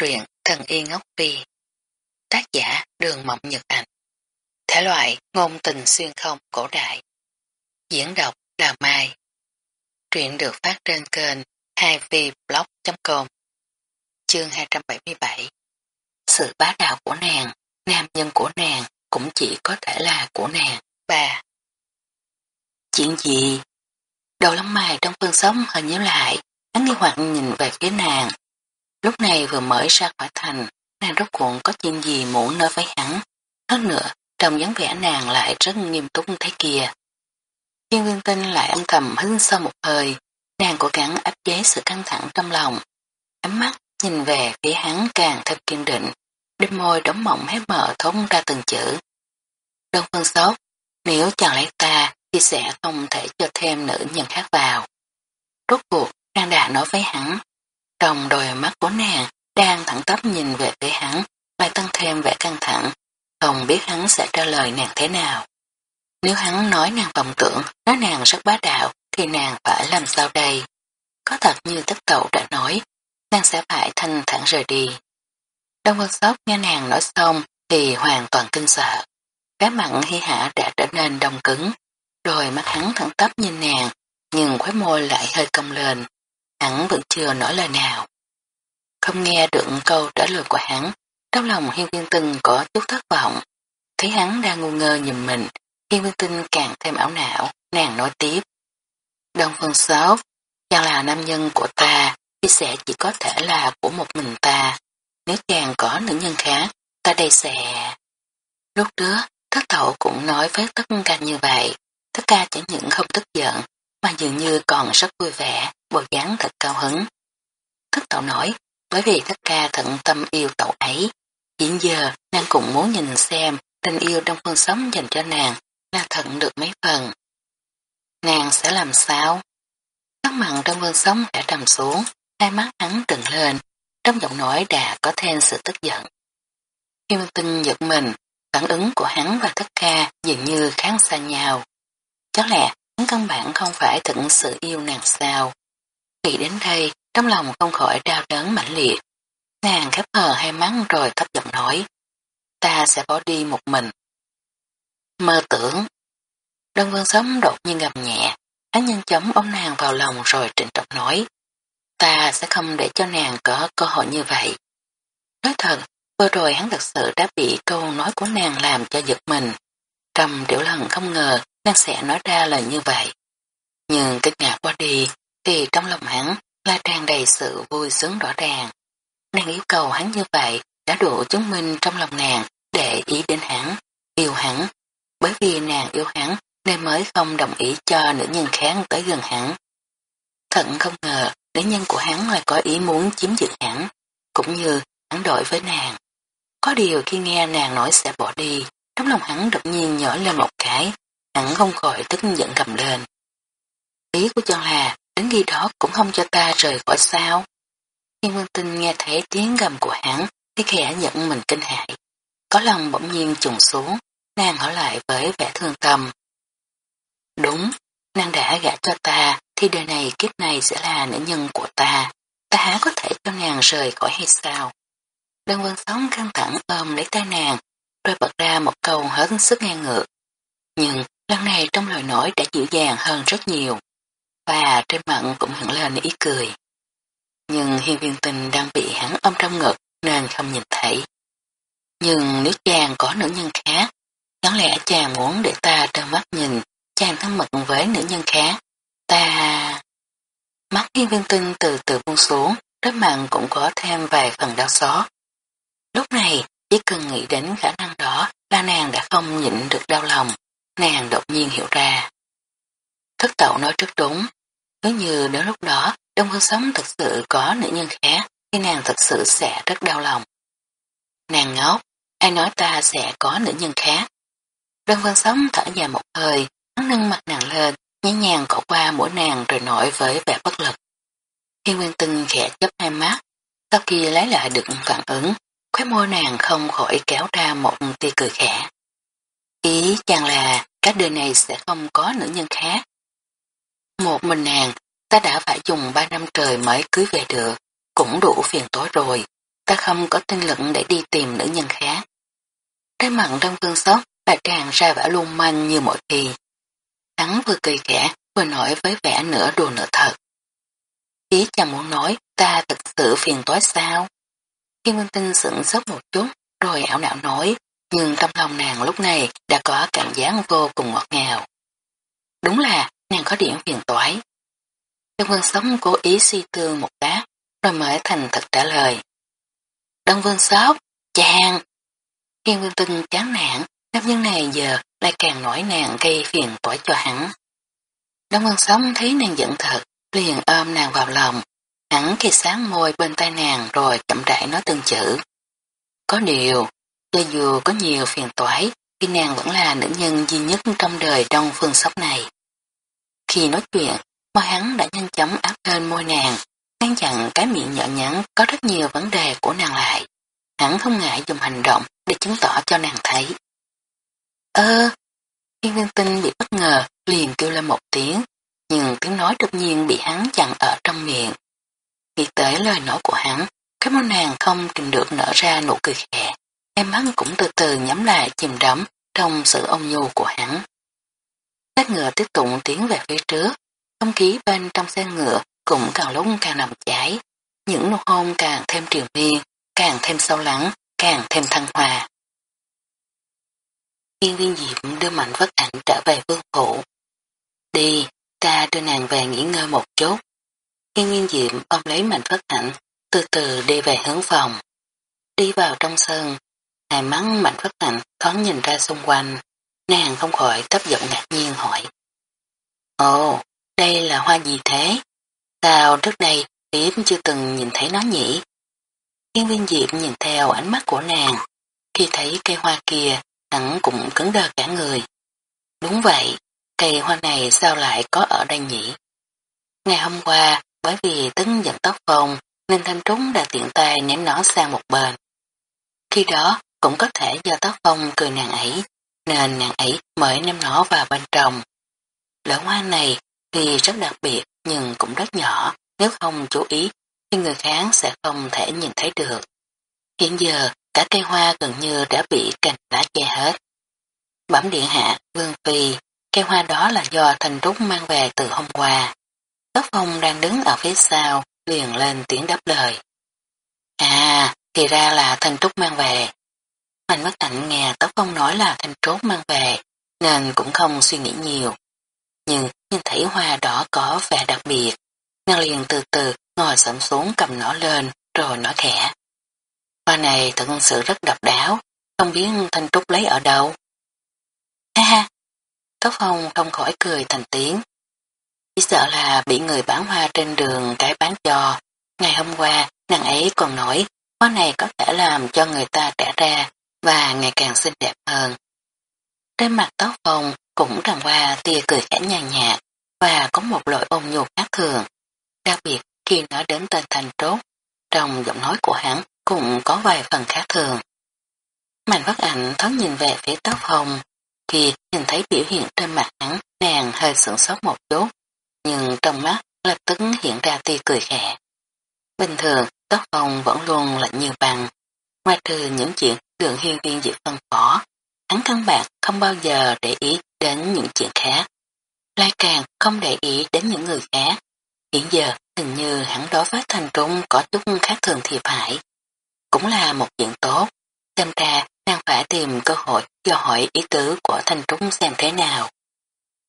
truyện Thần Y Ngốc Phi. Tác giả Đường Mộng Nhật Ảnh Thể loại ngôn tình xuyên không cổ đại. Diễn đọc Đào Mai. Truyện được phát trên kênh 2vblog.com Chương 277 Sự bá đạo của nàng, nam nhân của nàng cũng chỉ có thể là của nàng. Bà Chuyện gì? Đầu lông mày trong phương sống hơi như lại, hắn nghi hoặc nhìn về phía nàng, Lúc này vừa mới ra khỏi thành, nàng rốt cuộn có chuyện gì muốn nói với hắn. Hơn nữa, trong dáng vẻ nàng lại rất nghiêm túc thế kia. Thiên viên tinh lại âm thầm hứng sâu một hơi, nàng cố gắng áp chế sự căng thẳng trong lòng. Ánh mắt nhìn về phía hắn càng thêm kiên định, đêm môi đóng mộng hé mở thốn ra từng chữ. Đông phương sốt, nếu chàng lấy ta thì sẽ không thể cho thêm nữ nhân khác vào. Rốt cuộc, nàng đã nói với hắn, trong đôi mắt của nàng đang thẳng tắp nhìn về phía hắn, lại tăng thêm vẻ căng thẳng, không biết hắn sẽ trả lời nàng thế nào. Nếu hắn nói nàng vọng tưởng, nói nàng rất bá đạo, thì nàng phải làm sao đây? Có thật như tất cậu đã nói, nàng sẽ phải thanh thản rời đi. Đông Vân Sóc nghe nàng nói xong thì hoàn toàn kinh sợ. Cái mặn hi hạ đã trở nên đông cứng, rồi mắt hắn thẳng tắp nhìn nàng, nhưng khóe môi lại hơi cong lên, Hắn vẫn chưa nói lời nào. Không nghe được câu trả lời của hắn, trong lòng hiên viên tinh có chút thất vọng. Thấy hắn đang ngu ngơ nhìn mình, hiên viên tinh càng thêm ảo não, nàng nói tiếp. Đông phương sáu, chàng là nam nhân của ta, thì sẽ chỉ có thể là của một mình ta. Nếu chàng có nữ nhân khác, ta đây sẽ... Lúc trước, thất tậu cũng nói với tất cả như vậy. Tất cả chẳng những không tức giận, mà dường như còn rất vui vẻ, bộ dáng thật cao hứng. Thất tẩu nói, bởi vì thất ca thận tâm yêu tẩu ấy. Hiện giờ, nàng cũng muốn nhìn xem tình yêu trong phương sống dành cho nàng là thận được mấy phần. Nàng sẽ làm sao? Các mặn trong phương sống đã trầm xuống, hai mắt hắn trừng lên, trong giọng nói đã có thêm sự tức giận. Khi Minh Tinh giật mình, phản ứng của hắn và thất ca dường như kháng xa nhau. Chắc lẽ căn bản không phải thật sự yêu nàng sao. Nghĩ đến đây, trong lòng không khỏi đau đớn mãnh liệt. Nàng khép hờ hai mắt rồi thấp giọng nói. Ta sẽ bỏ đi một mình. Mơ tưởng. Đông Vương Sống đột nhiên gầm nhẹ. Hắn nhanh chóng ôm nàng vào lòng rồi trịnh trọng nói. Ta sẽ không để cho nàng có cơ hội như vậy. Nói thật, vừa rồi hắn thật sự đã bị câu nói của nàng làm cho giật mình. Trầm tiểu lần không ngờ nàng sẽ nói ra lời như vậy. Nhưng kinh ngạc qua đi, thì trong lòng hắn là tràn đầy sự vui sướng rõ ràng. Nàng yêu cầu hắn như vậy đã đủ chứng minh trong lòng nàng để ý đến hắn, yêu hắn, bởi vì nàng yêu hắn nên mới không đồng ý cho nữ nhân khác tới gần hắn. Thận không ngờ nữ nhân của hắn lại có ý muốn chiếm giữ hắn, cũng như hắn đổi với nàng. Có điều khi nghe nàng nói sẽ bỏ đi, trong lòng hắn đột nhiên nhỏ lên một cái, hắn không khỏi tức giận cầm lên. Ý của chàng là đến khi đó cũng không cho ta rời khỏi sao. Thiên Vương Tinh nghe thấy tiếng gầm của hắn, thì khẽ nhận mình kinh hại. Có lòng bỗng nhiên trùng xuống, nàng hỏi lại với vẻ thương tâm. Đúng, nàng đã gả cho ta, thì đời này kiếp này sẽ là nữ nhân của ta. Ta há có thể cho nàng rời khỏi hay sao? Đơn vân sống căng thẳng ôm lấy tay nàng, rồi bật ra một câu hết sức ngang ngược. Nhưng lần này trong lời nói đã dịu dàng hơn rất nhiều và trên mặt cũng hẳn lên ý cười. Nhưng hiên viên tình đang bị hắn ôm trong ngực nên không nhìn thấy. Nhưng nếu chàng có nữ nhân khác, chẳng lẽ chàng muốn để ta trơ mắt nhìn chàng thân mật với nữ nhân khác? Ta... Mắt hiên viên tinh từ từ buông xuống, đất mặn cũng có thêm vài phần đau xót. Lúc này, chỉ cần nghĩ đến khả năng đó là nàng đã không nhịn được đau lòng, nàng đột nhiên hiểu ra. Thất tậu nói trước đúng, nếu như đến lúc đó Đông Phương Sống thật sự có nữ nhân khác thì nàng thật sự sẽ rất đau lòng. Nàng ngốc, ai nói ta sẽ có nữ nhân khác. Đông Phương Sống thở dài một hơi, hắn nâng mặt nàng lên, nhẹ nhàng cọ qua mũi nàng rồi nổi với vẻ bất lực. Thiên Nguyên Tinh khẽ chấp hai mắt, sau khi lấy lại được phản ứng, khóe môi nàng không khỏi kéo ra một tia cười khẽ. Ý chàng là các đời này sẽ không có nữ nhân khác, một mình nàng, ta đã phải dùng ba năm trời mới cưới về được, cũng đủ phiền tối rồi. ta không có tinh lực để đi tìm nữ nhân khác. Trái mặn trong cơn sốc, bà tràn ra vẻ lung manh như mọi kỳ. Hắn vừa cười khẽ, vừa nói với vẻ nửa đùa nửa thật. Ý chàng muốn nói, ta thật sự phiền toái sao? khi Minh Tinh sững sốt một chút, rồi ảo não nói, nhưng trong lòng nàng lúc này đã có cảm giác vô cùng ngọt ngào. Đúng là nàng có điểm phiền toái. Đông Vương Sống cố ý suy tư một lát, rồi mới thành thật trả lời. Đông Vương Sóc, chàng! Thiên Vương Tinh chán nản, nam nhân này giờ lại càng nổi nàng gây phiền toái cho hắn. Đông Vương Sống thấy nàng giận thật, liền ôm nàng vào lòng, hắn khi sáng môi bên tay nàng rồi chậm rãi nói từng chữ. Có điều, cho dù có nhiều phiền toái, khi nàng vẫn là nữ nhân duy nhất trong đời trong Phương Sóc này. Khi nói chuyện, môi hắn đã nhanh chóng áp lên môi nàng, ngăn chặn cái miệng nhỏ nhắn có rất nhiều vấn đề của nàng lại. Hắn không ngại dùng hành động để chứng tỏ cho nàng thấy. Ơ, thiên viên tinh bị bất ngờ, liền kêu lên một tiếng, nhưng tiếng nói đột nhiên bị hắn chặn ở trong miệng. Nghĩ tới lời nói của hắn, cái môi nàng không kìm được nở ra nụ cười khẽ, em mắt cũng từ từ nhắm lại chìm đắm trong sự ôn nhu của hắn. Xe ngựa tiếp tục tiến về phía trước, không khí bên trong xe ngựa cũng càng lúc càng nằm cháy, những nụ hôn càng thêm triều miên, càng thêm sâu lắng, càng thêm thăng hòa. Yên viên diệm đưa mạnh vất ảnh trở về vương phủ. Đi, ta đưa nàng về nghỉ ngơi một chút. Yên viên diệm ôm lấy mạnh vất ảnh, từ từ đi về hướng phòng. Đi vào trong sân, hai mắng mạnh phất hành thoáng nhìn ra xung quanh, nàng không khỏi tấp giọng ngạc nhiên hỏi. Ồ, đây là hoa gì thế? Sao trước đây Yếp chưa từng nhìn thấy nó nhỉ? Yên viên diệp nhìn theo ánh mắt của nàng, khi thấy cây hoa kia, hắn cũng cứng đờ cả người. Đúng vậy, cây hoa này sao lại có ở đây nhỉ? Ngày hôm qua, bởi vì tấn giận tóc phong, nên thanh trúng đã tiện tay ném nó sang một bên. Khi đó, cũng có thể do tóc phong cười nàng ấy, nên nàng ấy mới ném nó vào bên trong. Loại hoa này thì rất đặc biệt nhưng cũng rất nhỏ, nếu không chú ý thì người khác sẽ không thể nhìn thấy được. Hiện giờ cả cây hoa gần như đã bị cành lá che hết. Bẩm điện hạ, Vương Phi, cây hoa đó là do Thành Trúc mang về từ hôm qua. Tóc Phong đang đứng ở phía sau, liền lên tiếng đáp lời. À, thì ra là Thành Trúc mang về. Mạnh bất ảnh nghe Tóc Phong nói là thanh Trúc mang về, nên cũng không suy nghĩ nhiều. Nhưng nhìn thấy hoa đỏ có vẻ đặc biệt, nàng liền từ từ ngồi sẫm xuống cầm nó lên, rồi nói khẽ. Hoa này thật sự rất độc đáo, không biết Thanh Trúc lấy ở đâu. Ha ha, Tóc Phong không khỏi cười thành tiếng. Chỉ sợ là bị người bán hoa trên đường cái bán cho. Ngày hôm qua, nàng ấy còn nói hoa này có thể làm cho người ta trẻ ra và ngày càng xinh đẹp hơn. Trên mặt Tóc Phong cũng tràn qua tia cười khẽ nhàn nhạt và có một loại ôn nhu khác thường. Đặc biệt khi nói đến tên thành trốt, trong giọng nói của hắn cũng có vài phần khác thường. Mạnh phát ảnh thoáng nhìn về phía tóc hồng, khi nhìn thấy biểu hiện trên mặt hắn, nàng hơi sửng sốt một chút, nhưng trong mắt lập tức hiện ra tia cười khẽ. Bình thường, tóc hồng vẫn luôn lạnh như bằng, ngoài trừ những chuyện đường hiên viên diệp phân phó, hắn căn bản không bao giờ để ý đến những chuyện khác. Lai càng không để ý đến những người khác. Hiện giờ hình như hắn đối với thành trung có chút khác thường thì phải. Cũng là một chuyện tốt. Xem ra đang phải tìm cơ hội do hỏi ý tứ của thanh trúc xem thế nào.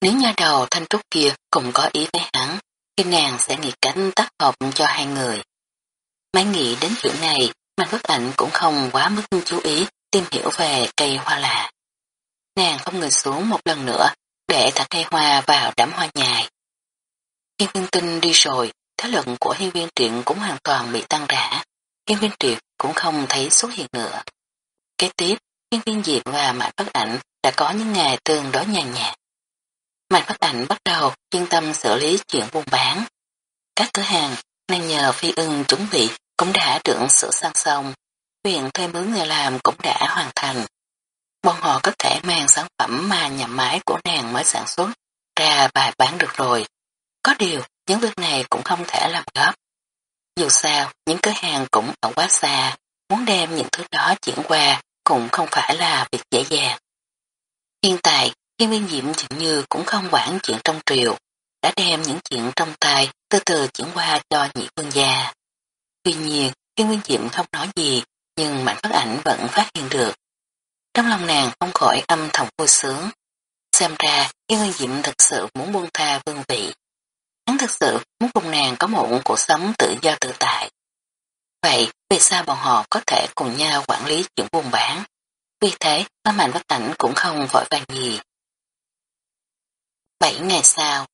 Nếu nha đầu thanh trúc kia cũng có ý với hắn, thì nàng sẽ nghĩ cánh tác hợp cho hai người. Mấy nghĩ đến chuyện này, Mạnh bức ảnh cũng không quá mức chú ý tìm hiểu về cây hoa lạ. Nàng không người xuống một lần nữa để thả cây hoa vào đám hoa nhài. Hiên viên tinh đi rồi, thế lực của hiên viên triện cũng hoàn toàn bị tăng rã. Hiên viên triệt cũng không thấy xuất hiện nữa. Kế tiếp, hiên viên diệp và mạnh bất ảnh đã có những ngày tương đối nhàn nhạt. mạnh bất ảnh bắt đầu chuyên tâm xử lý chuyện buôn bán. Các cửa hàng, nàng nhờ phi ưng chuẩn bị cũng đã được sửa sang xong. Chuyện thuê mướn người làm cũng đã hoàn thành. Bọn họ có thể mang sản phẩm mà nhà máy của nàng mới sản xuất ra bài bán được rồi. Có điều, những việc này cũng không thể làm gấp. Dù sao, những cửa hàng cũng ở quá xa, muốn đem những thứ đó chuyển qua cũng không phải là việc dễ dàng. Hiện tại, thiên viên diệm dường như cũng không quản chuyện trong triều, đã đem những chuyện trong tay từ từ chuyển qua cho nhị vương gia. Tuy nhiên, khi nguyên diệm không nói gì, nhưng mạnh phát ảnh vẫn phát hiện được. Trong lòng nàng không khỏi âm thầm vui sướng. Xem ra, Hiên Nguyên diệm thật sự muốn buông tha vương vị. Hắn thật sự muốn cùng nàng có một cuộc sống tự do tự tại. Vậy, vì sao bọn họ có thể cùng nhau quản lý chuyện buôn bán? Vì thế, có mạnh phát ảnh cũng không vội vàng gì. Bảy ngày sau,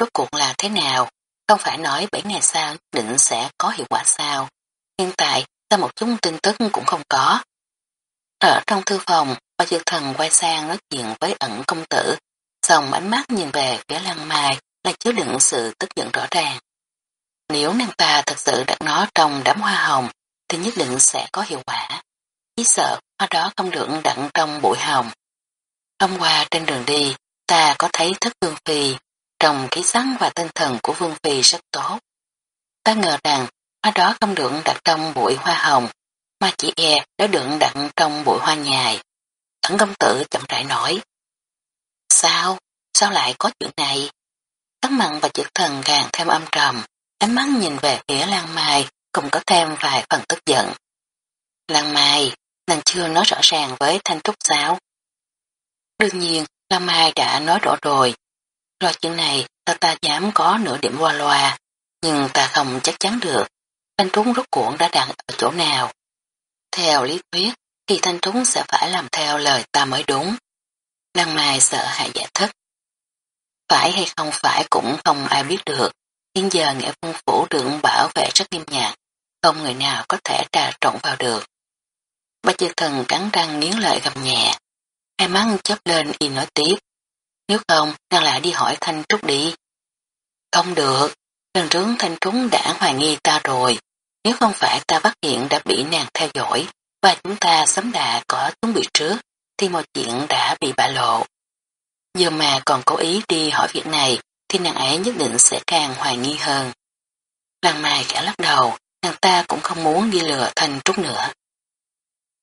rốt cuộc là thế nào? Không phải nói bảy ngày sau định sẽ có hiệu quả sao? Hiện tại, ta một chút tin tức cũng không có. Ở trong thư phòng, ba dược thần quay sang nói chuyện với ẩn công tử, xong ánh mắt nhìn về phía lăng mai là chứa đựng sự tức giận rõ ràng. Nếu nàng ta thật sự đặt nó trong đám hoa hồng, thì nhất định sẽ có hiệu quả. Chỉ sợ hoa đó không được đặn trong bụi hồng. Hôm qua trên đường đi, ta có thấy thất vương phi, trong khí sắc và tinh thần của vương phi rất tốt. Ta ngờ rằng hoa đó không được đặt trong bụi hoa hồng, mà chỉ e đã được đặt trong bụi hoa nhài. Thẩn công tử chậm rãi nói. Sao? Sao lại có chuyện này? tấm mặn và chữ thần càng thêm âm trầm, ánh mắt nhìn về phía Lan Mai cũng có thêm vài phần tức giận. Lan Mai, nàng chưa nói rõ ràng với Thanh Trúc sao? Đương nhiên, Lan Mai đã nói rõ rồi loại chuyện này ta ta dám có nửa điểm qua loa, nhưng ta không chắc chắn được. Thanh tuấn rốt cuộn đã đặt ở chỗ nào. Theo lý thuyết, thì Thanh tuấn sẽ phải làm theo lời ta mới đúng. đăng Mai sợ hại giải thích. Phải hay không phải cũng không ai biết được. Hiện giờ nghệ phong phủ được bảo vệ rất nghiêm nhạc, không người nào có thể trà trộn vào được. Ba chư thần cắn răng nghiến lợi gầm nhẹ. Hai mắt chớp lên y nói tiếp. Nếu không, nàng lại đi hỏi Thanh Trúc đi. Không được, lần trước Thanh Trúc đã hoài nghi ta rồi. Nếu không phải ta phát hiện đã bị nàng theo dõi và chúng ta sớm đã có chuẩn bị trước, thì mọi chuyện đã bị bại lộ. Giờ mà còn cố ý đi hỏi việc này thì nàng ấy nhất định sẽ càng hoài nghi hơn. Lần mày cả lắc đầu, nàng ta cũng không muốn đi lừa thanh trúc nữa.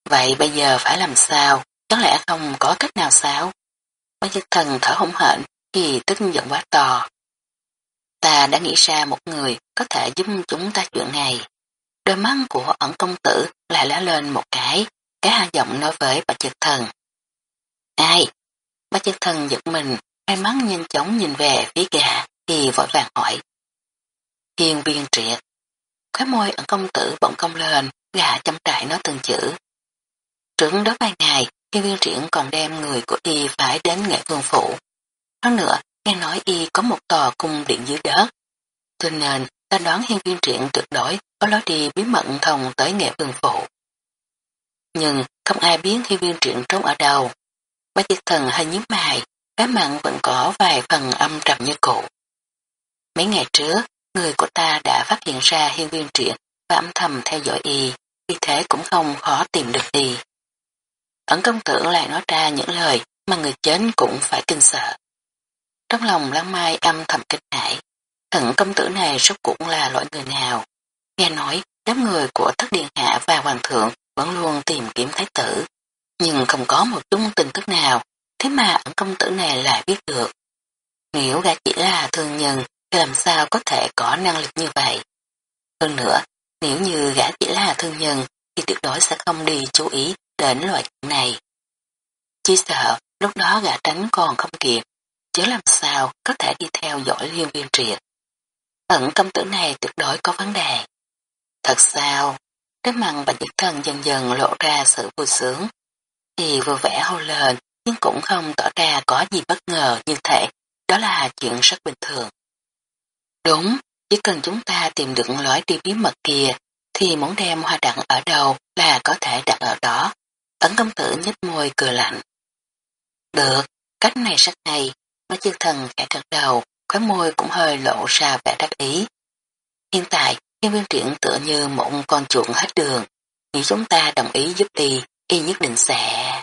Vậy bây giờ phải làm sao? Có lẽ không có cách nào sao? Bác chức thần thở hổn hển thì tức giận quá to. Ta đã nghĩ ra một người có thể giúp chúng ta chuyện này. Đôi mắt của ẩn công tử lại lá lên một cái, cái hạ giọng nói với bà trực thần. Ai? Bà trực thần giật mình, hai mắt nhanh chóng nhìn về phía gà, thì vội vàng hỏi. Hiền viên triệt. Khói môi ẩn công tử bỗng công lên, gà chăm trại nói từng chữ. trưởng đó vài ngày, hiên viên triển còn đem người của y phải đến nghệ vương phủ. Hơn nữa, nghe nói y có một tòa cung điện dưới đất. Cho nên, ta đoán hiên viên triển tuyệt đối có lối đi bí mật thông tới nghệ vương phủ. Nhưng không ai biết hiên viên triển trốn ở đâu. Bác chiếc thần hơi nhíu mày, cái mặn vẫn có vài phần âm trầm như cũ. Mấy ngày trước, người của ta đã phát hiện ra hiên viên triển và âm thầm theo dõi y, vì thế cũng không khó tìm được y. Ẩn công tử lại nói ra những lời mà người chết cũng phải kinh sợ. Trong lòng lăng mai âm thầm kinh hãi, thần công tử này rốt cũng là loại người nào. Nghe nói, đám người của thất điện hạ và hoàng thượng vẫn luôn tìm kiếm thái tử, nhưng không có một chút tin tức nào Thế mà ẩn công tử này lại biết được. Nếu gã chỉ là thương nhân thì làm sao có thể có năng lực như vậy. Hơn nữa, nếu như gã chỉ là thương nhân thì tuyệt đối sẽ không đi chú ý đến loại chuyện này. Chỉ sợ lúc đó gã tránh còn không kịp, chứ làm sao có thể đi theo dõi liên viên triệt. Ẩn công tử này tuyệt đối có vấn đề. Thật sao? Cái mặn và nhiệt thần dần dần lộ ra sự vui sướng. Thì vừa vẽ hô lên nhưng cũng không tỏ ra có gì bất ngờ như thế, đó là chuyện rất bình thường. Đúng, chỉ cần chúng ta tìm được lối đi bí mật kia, thì muốn đem hoa đặng ở đâu là có thể đặt ở đó. Ấn công tử nhếch môi cười lạnh. Được, cách này rất hay, nó chư thần khẽ gật đầu, khóe môi cũng hơi lộ ra vẻ đắc ý. Hiện tại, nhân viên triển tựa như một con chuột hết đường, nếu chúng ta đồng ý giúp đi, y nhất định sẽ...